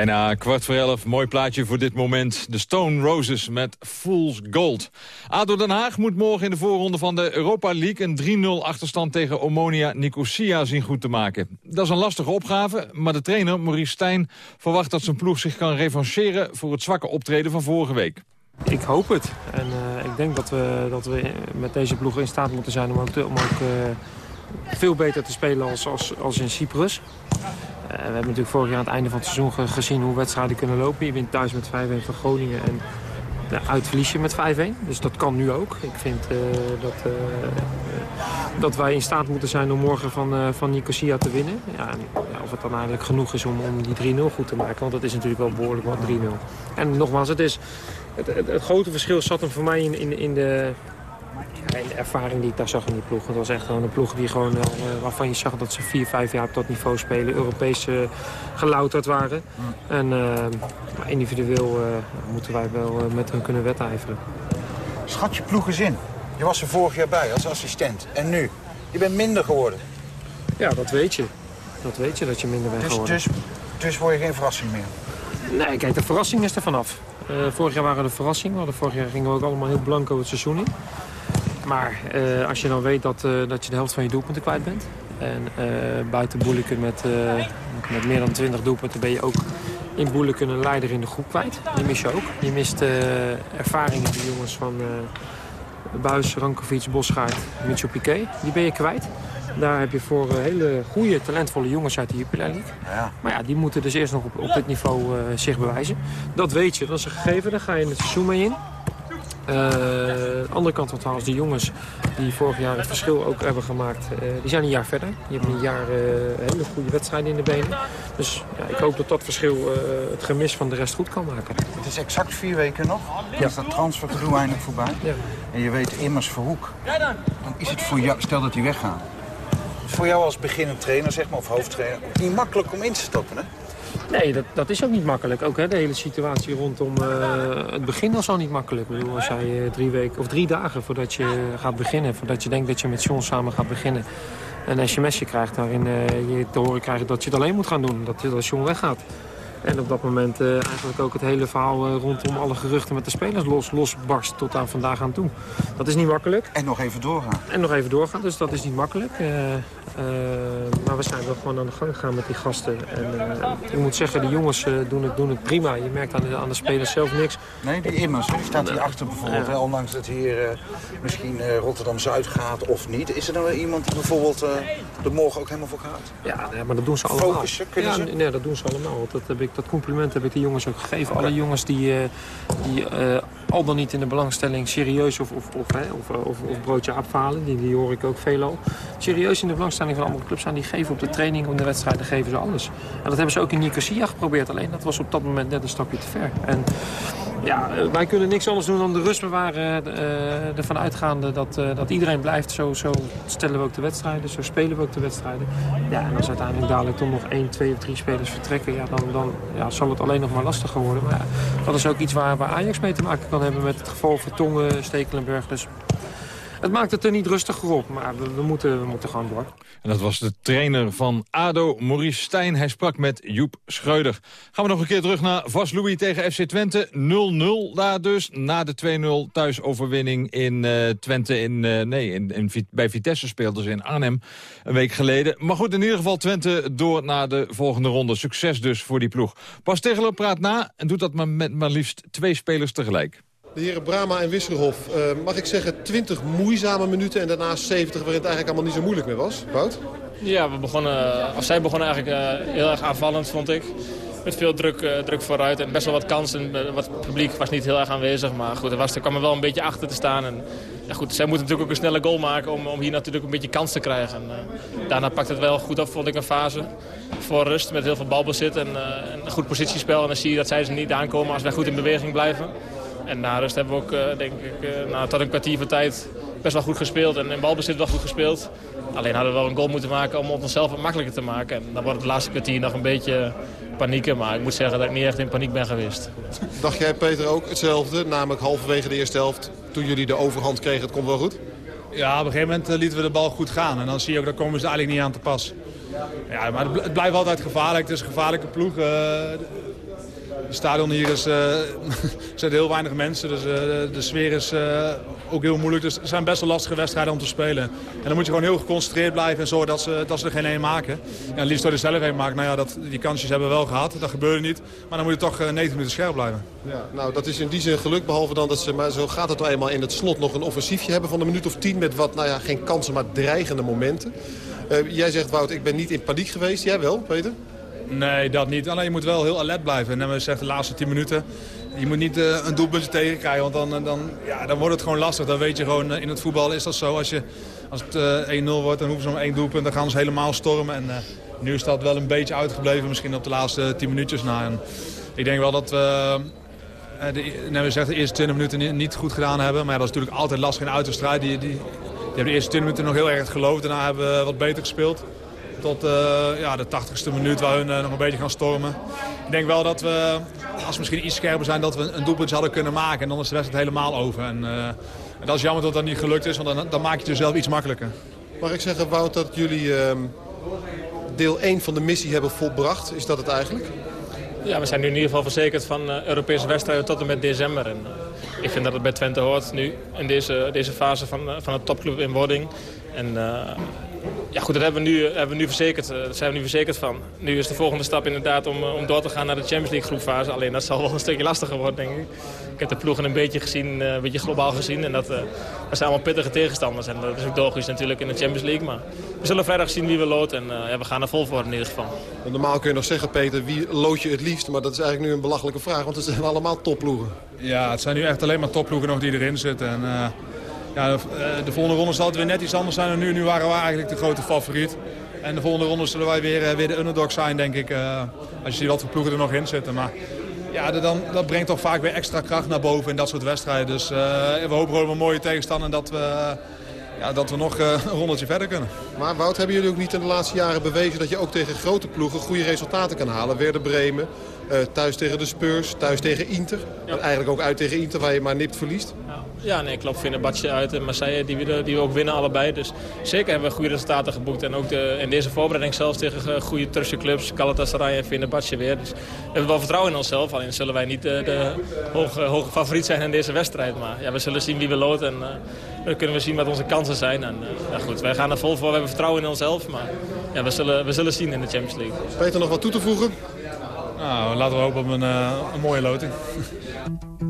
Bijna kwart voor elf, mooi plaatje voor dit moment. De Stone Roses met Fool's Gold. ADO Den Haag moet morgen in de voorronde van de Europa League... een 3-0 achterstand tegen Omonia Nicosia zien goed te maken. Dat is een lastige opgave, maar de trainer Maurice Stijn... verwacht dat zijn ploeg zich kan revancheren... voor het zwakke optreden van vorige week. Ik hoop het. En uh, ik denk dat we, dat we met deze ploeg in staat moeten zijn... om ook, om ook uh, veel beter te spelen als, als, als in Cyprus. Uh, we hebben natuurlijk vorig jaar aan het einde van het seizoen gezien hoe wedstrijden kunnen lopen. Je wint thuis met 5-1 van Groningen en ja, uit verlies je met 5-1. Dus dat kan nu ook. Ik vind uh, dat, uh, dat wij in staat moeten zijn om morgen van, van Nicosia te winnen. Ja, en, ja, of het dan eigenlijk genoeg is om, om die 3-0 goed te maken. Want dat is natuurlijk wel behoorlijk wat 3-0. En nogmaals, het, is, het, grote verschil zat hem voor mij in, in, in de... Ja, de ervaring die ik daar zag in die ploeg. Het was echt gewoon een ploeg die gewoon, uh, waarvan je zag dat ze vier, vijf jaar op dat niveau spelen. Europees uh, gelouterd waren. Mm. En uh, individueel moeten wij wel met hun kunnen wedijveren. Schat je ploeg eens in. Je was er vorig jaar bij als assistent. En nu? Je bent minder geworden. Ja, dat weet je. Dat weet je, dat je minder bent dus, geworden. Dus, dus word je geen verrassing meer? Nee, kijk, de verrassing is er vanaf. Vorig jaar waren de verrassing. Want vorig jaar gingen we ook allemaal heel blanco het seizoen in. Maar uh, als je dan weet dat, uh, dat je de helft van je doelpunten kwijt bent... en buiten Boeliken met, met meer dan 20 doelpunten ben je ook in Boeliken een leider in de groep kwijt. Die mis je ook. Je mist ervaringen, die jongens van Buis, Rankovic, Bosgaard, Mitchell Piquet. Die ben je kwijt. Daar heb je voor hele goede, talentvolle jongens uit de Jupiler League. Ja. Maar ja, die moeten dus eerst nog op, op dit niveau zich bewijzen. Dat weet je, dat is een gegeven. Daar ga je het seizoen mee in. Uh, de andere kant van het verhaal de jongens die vorig jaar het verschil ook hebben gemaakt. Uh, die zijn een jaar verder. Die hebben een jaar uh, hele goede wedstrijden in de benen. Dus ja, ik hoop dat dat verschil het gemis van de rest goed kan maken. Het is exact vier weken nog. Dan is dat transfer te doen eindelijk voorbij. Ja. En je weet immers Verhoek. Dan is het voor jou, stel dat hij weggaat. Voor jou als beginnend trainer, zeg maar, of hoofdtrainer, niet makkelijk om in te stappen, hè? Nee, dat, dat is ook niet makkelijk. Ook hè, de hele situatie rondom uh, het begin was al niet makkelijk. Ik bedoel, als jij uh, drie, weken, of drie dagen voordat je gaat beginnen... voordat je denkt dat je met John samen gaat beginnen... een sms'je krijgt waarin uh, je te horen krijgt dat je het alleen moet gaan doen. Dat, dat John weggaat. En op dat moment uh, eigenlijk ook het hele verhaal uh, rondom alle geruchten met de spelers los, losbarst tot aan vandaag aan toe. Dat is niet makkelijk. En nog even doorgaan. En nog even doorgaan, dus dat is niet makkelijk. Uh, maar we zijn wel gewoon aan de gang gegaan met die gasten. En ik moet zeggen, de jongens doen, het, doen het prima. Je merkt aan de, aan de spelers zelf niks. Nee, die immers, die staat hier achter bijvoorbeeld. Hè, ondanks dat hier misschien Rotterdam-Zuid gaat of niet. Is er wel iemand die bijvoorbeeld er morgen ook helemaal voor gaat? Ja, nee, maar dat doen ze allemaal. Focussen, kunnen ja, ze? Nee, dat doen ze allemaal. Dat heb ik dat compliment heb ik de jongens ook gegeven. Alle jongens die, uh, die uh, al dan niet in de belangstelling serieus of, of, of, hè, of, of, of broodje afhalen. Die, die hoor ik ook veel al. Serieus in de belangstelling van andere clubs zijn. Die geven op de training, op de wedstrijden geven ze alles. En dat hebben ze ook in Nicosia geprobeerd. Alleen dat was op dat moment net een stapje te ver. En ja, wij kunnen niks anders doen dan de rust bewaren. Uh, ervan uitgaande dat, dat iedereen blijft. Zo, zo stellen we ook de wedstrijden. Zo spelen we ook de wedstrijden. Ja, en als uiteindelijk dadelijk toch nog één, twee of drie spelers vertrekken... Ja, dan, dan ja, zal het alleen nog maar lastiger worden. Maar dat is ook iets waar, waar Ajax mee te maken kan hebben... met het geval Vertongen, Stekelenburg. Dus het maakt het er niet rustiger op, maar we, moeten, we moeten gewoon door. En dat was de trainer van ADO, Maurice Stijn. Hij sprak met Joep Schreuder. Gaan we nog een keer terug naar Vas tegen FC Twente. 0-0 daar dus, na de 2-0 thuisoverwinning in uh, Twente. In, uh, nee, in, bij Vitesse speelden ze in Arnhem een week geleden. Maar goed, in ieder geval Twente door naar de volgende ronde. Succes dus voor die ploeg. Bas Tegeler praat na en doet dat maar met maar liefst twee spelers tegelijk. De heren Brama en Wisserhof, uh, mag ik zeggen 20 moeizame minuten en daarna 70 waarin het eigenlijk allemaal niet zo moeilijk meer was. Wout? Ja, we begonnen, of zij begonnen eigenlijk uh, heel erg aanvallend vond ik. Met veel druk, druk vooruit en best wel wat kansen. Wat publiek was niet heel erg aanwezig, maar goed, er, was, er kwam er wel een beetje achter te staan. En, ja, goed, zij moeten natuurlijk ook een snelle goal maken om, om hier natuurlijk een beetje kans te krijgen. En, daarna pakt het wel goed op, vond ik een fase. Voor rust met heel veel balbezit en, en een goed positiespel. En dan zie je dat zij ze niet aankomen als wij goed in beweging blijven. En na rust hebben we ook, uh, denk ik, uh, nou, tot een kwartier van tijd best wel goed gespeeld. En in balbezit wel goed gespeeld. Alleen hadden we wel een goal moeten maken om het onszelf wat makkelijker te maken. En dan wordt het laatste kwartier nog een beetje panieken. Maar ik moet zeggen dat ik niet echt in paniek ben geweest. Dacht jij, Peter, ook hetzelfde? Namelijk halverwege de eerste helft, toen jullie de overhand kregen, het komt wel goed? Ja, op een gegeven moment lieten we de bal goed gaan. En dan zie je ook, daar komen ze eigenlijk niet aan te pas. Ja, maar het blijft altijd gevaarlijk. Het is een gevaarlijke ploeg. Uh, het stadion hier is, uh, zijn heel weinig mensen, dus uh, de sfeer is uh, ook heel moeilijk. Dus het zijn best wel lastige wedstrijden om te spelen. En dan moet je gewoon heel geconcentreerd blijven en zorgen dat ze, dat ze er geen één maken. Ja, liefst door er zelf een maken. Nou ja, dat, die kansjes hebben we wel gehad, dat gebeurde niet. Maar dan moet je toch 90 minuten scherp blijven. Ja, nou, dat is in die zin geluk, behalve dan dat ze, maar zo gaat het nou eenmaal in het slot, nog een offensiefje hebben van een minuut of tien met wat, nou ja, geen kansen, maar dreigende momenten. jij zegt, Wout, ik ben niet in paniek geweest. Jij wel, Peter? Nee, dat niet. Alleen je moet wel heel alert blijven. En zeggen de laatste 10 minuten. Je moet niet uh, een doelpuntje tegenkrijgen, want dan, dan, ja, dan wordt het gewoon lastig. Dan weet je gewoon, uh, in het voetbal is dat zo. Als, je, als het uh, 1-0 wordt, dan hoeven ze om één doelpunt. Dan gaan ze helemaal stormen. En nu is dat wel een beetje uitgebleven, misschien op de laatste 10 minuutjes na. En ik denk wel dat we... De, nou, we zeggen de eerste 20 minuten niet, goed gedaan hebben. Maar dat is natuurlijk altijd lastig in de uiterstrijd. Die, die, die hebben de eerste 20 minuten nog heel erg geloofd. Daarna hebben we wat beter gespeeld tot uh, ja, de 80ste minuut waar hun uh, nog een beetje gaan stormen. Ik denk wel dat we, als we misschien iets scherper zijn, dat we een doelpunt hadden kunnen maken. En dan is de wedstrijd helemaal over. En, uh, en dat is jammer dat dat niet gelukt is, want dan, dan maak je het jezelf iets makkelijker. Mag ik zeggen, Wout, dat jullie ehm, deel 1 van de missie hebben volbracht? Is dat het eigenlijk? Ja, we zijn nu in ieder geval verzekerd van Europese wedstrijden tot en met december. En, ik vind dat het bij Twente hoort nu, in deze, deze fase van, van de topclub in wording. En ja goed, dat hebben we nu, hebben we nu verzekerd. Daar zijn we nu verzekerd van. Nu is de volgende stap inderdaad om, om door te gaan naar de Champions League groepfase. Alleen dat zal wel een stukje lastiger worden, denk ik. Ik heb de ploegen een beetje gezien, een beetje globaal gezien. En dat, dat zijn allemaal pittige tegenstanders. En dat is ook logisch natuurlijk in de Champions League. Maar we zullen vrijdag zien wie we lood. En ja, we gaan er vol voor in ieder geval. Normaal kun je nog zeggen, Peter, wie lood je het liefst? Maar dat is eigenlijk nu een belachelijke vraag, want het zijn allemaal topploegen. Ja, het zijn nu echt alleen maar topploegen nog die erin zitten. En, uh, ja, de, de, volgende ronde zal het weer net iets anders zijn dan nu. Nu waren we eigenlijk de grote favoriet. En de volgende ronde zullen wij weer, weer de underdog zijn, denk ik. Uh, als je ziet wat voor ploegen er nog in zitten. Maar ja, dan, dat brengt toch vaak weer extra kracht naar boven in dat soort wedstrijden. Dus uh, we hopen gewoon op een mooie tegenstander en dat we, ja, dat we nog uh, een rondetje verder kunnen. Maar Wout, hebben jullie ook niet in de laatste jaren bewezen dat je ook tegen grote ploegen goede resultaten kan halen? Werder Bremen, uh, thuis tegen de Spurs, thuis tegen Inter. Ja. En eigenlijk ook uit tegen Inter waar je maar nipt verliest. Ja. Ja, nee, klopt. Fenerbahce uit en Marseille, die we, die we ook winnen allebei. Dus zeker hebben we goede resultaten geboekt. En ook de, in deze voorbereiding zelfs tegen goede Turkse clubs, Galatasaray en Fenerbahce weer. Dus we hebben wel vertrouwen in onszelf. Alleen zullen wij niet de, de hoge, hoge favoriet zijn in deze wedstrijd. Maar ja, we zullen zien wie we loten en uh, dan kunnen we zien wat onze kansen zijn. En uh, ja, goed, wij gaan er vol voor. We hebben vertrouwen in onszelf. Maar ja, we zullen, we zullen zien in de Champions League. Peter, nog wat toe te voegen? Nou, laten we hopen op een, uh, een mooie loting.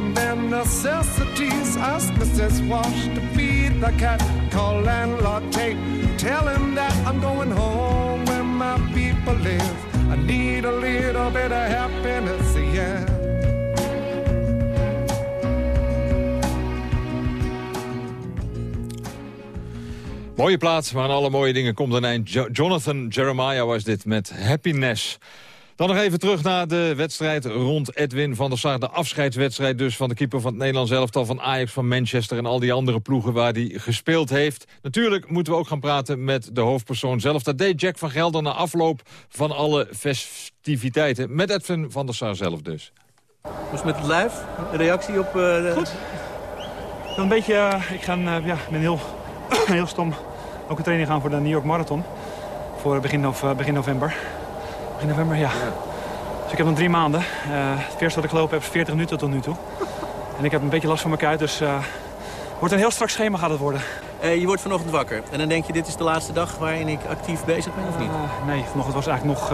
only bare necessities. Ask Mrs. Wash to feed the cat. Call landlord Tate. Tell him that I'm going home where my people live. I need a little bit of happiness, yeah. Mooie plaats, maar aan alle mooie dingen komt een eind. Jo Jonathan Jeremiah was dit met Happiness. Dan nog even terug naar de wedstrijd rond Edwin van der Sar. De afscheidswedstrijd dus van de keeper van het Nederlands elftal... van Ajax, van Manchester en al die andere ploegen waar hij gespeeld heeft. Natuurlijk moeten we ook gaan praten met de hoofdpersoon zelf. Dat deed Jack van Gelder na afloop van alle festiviteiten. Met Edwin van der Sar zelf dus. Dus met het lijf, de reactie op... Uh, de... Goed. Een beetje, uh, ik ga, uh, ja, ben heel, heel stom ook een training gaan voor de New York Marathon. Voor begin, of, begin november. In november, ja. Dus ik heb dan drie maanden. Uh, het verste wat ik gelopen heb is 40 minuten tot nu toe. En ik heb een beetje last van mijn kuit, dus uh, wordt een heel strak schema gaat het worden. Uh, je wordt vanochtend wakker en dan denk je dit is de laatste dag waarin ik actief bezig ben of niet? nee, vanochtend was eigenlijk nog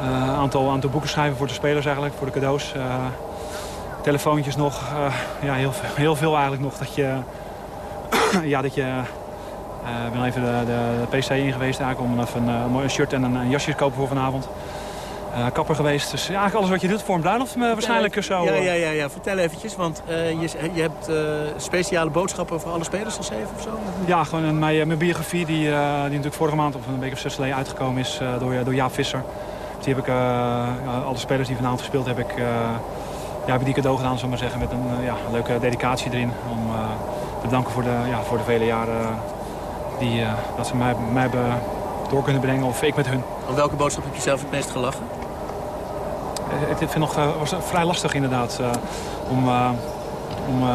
een aantal, aantal boeken schrijven voor de spelers eigenlijk, voor de cadeaus. telefoontjes nog, ja, heel, heel veel eigenlijk nog dat je... ja, dat je ik ben even de, de, PC in geweest eigenlijk om even een, een mooi shirt en een, een, jasje te kopen voor vanavond. Uh, kapper geweest. Dus ja, eigenlijk alles wat je doet voor een bruiloft uh, waarschijnlijk zo. Ja, ja, ja, ja, vertel eventjes, want je, je hebt speciale boodschappen voor alle spelers geschreven of zo? Ja, gewoon een, mijn, mijn biografie die, die natuurlijk vorige maand of een week of zes geleden uitgekomen is door, door Jaap Visser. Die heb ik, alle spelers die vanavond gespeeld heb ik, ja, heb ik die cadeau gedaan, maar zeggen, met een ja, leuke dedicatie erin. Om te bedanken voor de, ja, voor de vele jaren die, uh, dat ze mij, mij hebben door kunnen brengen of ik met hun. Om welke boodschap heb je zelf het meest gelachen? Uh, ik vind nog, uh, was vrij lastig inderdaad. om, om,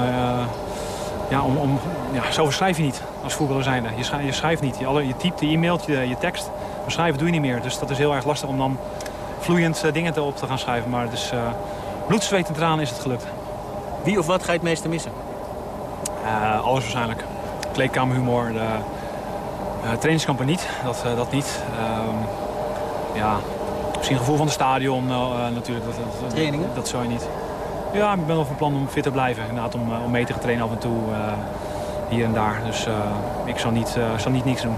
ja, om, om, ja, zo schrijf je niet als voetballer zijnde. Je, schrijft, je schrijft niet. Je, alle, je typt, je e-mailt, je, je tekst. Maar schrijven doe je niet meer. Dus dat is heel erg lastig om dan vloeiend dingen op te gaan schrijven. Maar dus bloed, zweet en tranen is het gelukt. Wie of wat ga je het meeste missen? alles waarschijnlijk. Kleedkamerhumor, de, uh, trainingskampen niet, dat, uh, dat niet. Um, ja, misschien gevoel van het stadion uh, natuurlijk. Dat, dat, Trainingen? Dat zou je niet. Ja, ik ben wel van plan om fit te blijven. Inderdaad, om, om mee te trainen af en toe hier en daar. Dus ik zal niet, zal niet niks doen.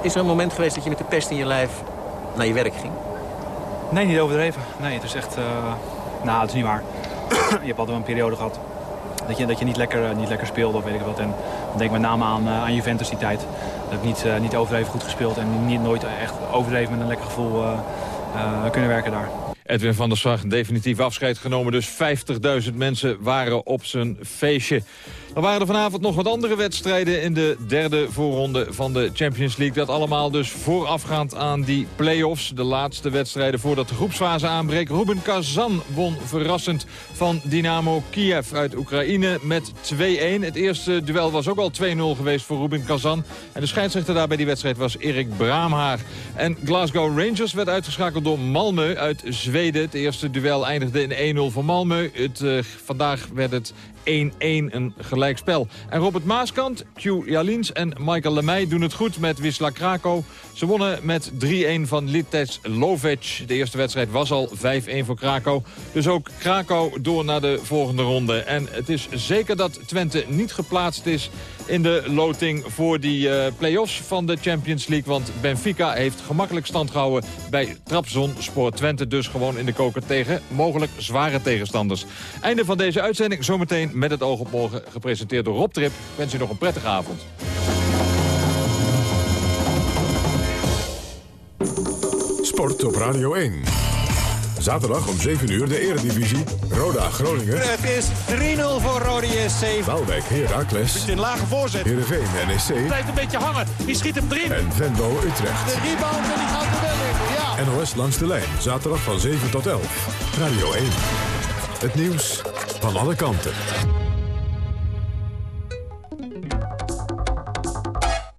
Is er een moment geweest dat je met de pest in je lijf naar je werk ging? Nee, niet overdreven. Nee, het is echt... nou, het is niet waar. je hebt altijd wel een periode gehad dat je, dat je niet, lekker, niet lekker speelde of weet ik wat. En dan denk ik met name aan, aan Juventus die tijd. Dat niet, niet overdreven goed gespeeld en niet, nooit echt overdreven met een lekker gevoel kunnen werken daar. Edwin van der Sar, definitief afscheid genomen. Dus 50.000 mensen waren op zijn feestje. Dan waren er vanavond nog wat andere wedstrijden in de derde voorronde van de Champions League. Dat allemaal dus voorafgaand aan die play-offs. De laatste wedstrijden voordat de groepsfase aanbreekt. Ruben Kazan won verrassend van Dynamo Kiev uit Oekraïne met 2-1. Het eerste duel was ook al 2-0 geweest voor Ruben Kazan. En de scheidsrechter daar bij die wedstrijd was Erik Braamhaar. En Glasgow Rangers werd uitgeschakeld door Malmö uit Zweden. Het eerste duel eindigde in 1-0 voor Malmö. Het, uh, vandaag werd het 1-1 een gelijkspel. En Robert Maaskant, Q Jalins en Michael Lemay doen het goed met Wisla Krakow. Ze wonnen met 3-1 van Litets Lovec. De eerste wedstrijd was al 5-1 voor Krakow. Dus ook Krakow door naar de volgende ronde. En het is zeker dat Twente niet geplaatst is in de loting voor die uh, play-offs van de Champions League. Want Benfica heeft gemakkelijk stand gehouden bij Trapzon Sport Twente. Dus gewoon in de koker tegen mogelijk zware tegenstanders. Einde van deze uitzending. Zometeen met het oog op morgen gepresenteerd door Rob Trip. Wens u nog een prettige avond. Sport op Radio 1. Zaterdag om 7 uur de Eredivisie. Roda Groningen. Het is 3-0 voor Rode JC. Waalwijk Heracles. In lage voorzet. Heerenveen NEC. Blijft een beetje hangen. Die schiet hem drie. En Venlo Utrecht. De rebound en die gaat er wel in. Ja. NOS langs de lijn. Zaterdag van 7 tot 11. Radio 1. Het nieuws van alle kanten.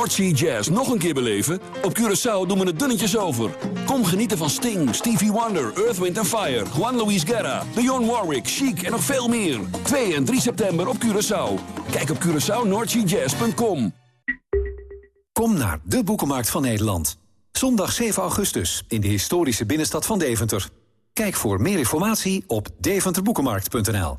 Noordsea Jazz nog een keer beleven? Op Curaçao doen we het dunnetjes over. Kom genieten van Sting, Stevie Wonder, Earth, Wind Fire... Juan Luis Guerra, Dionne Warwick, Chic en nog veel meer. 2 en 3 september op Curaçao. Kijk op CuraçaoNoordseaJazz.com. Kom naar de Boekenmarkt van Nederland. Zondag 7 augustus in de historische binnenstad van Deventer. Kijk voor meer informatie op deventerboekenmarkt.nl.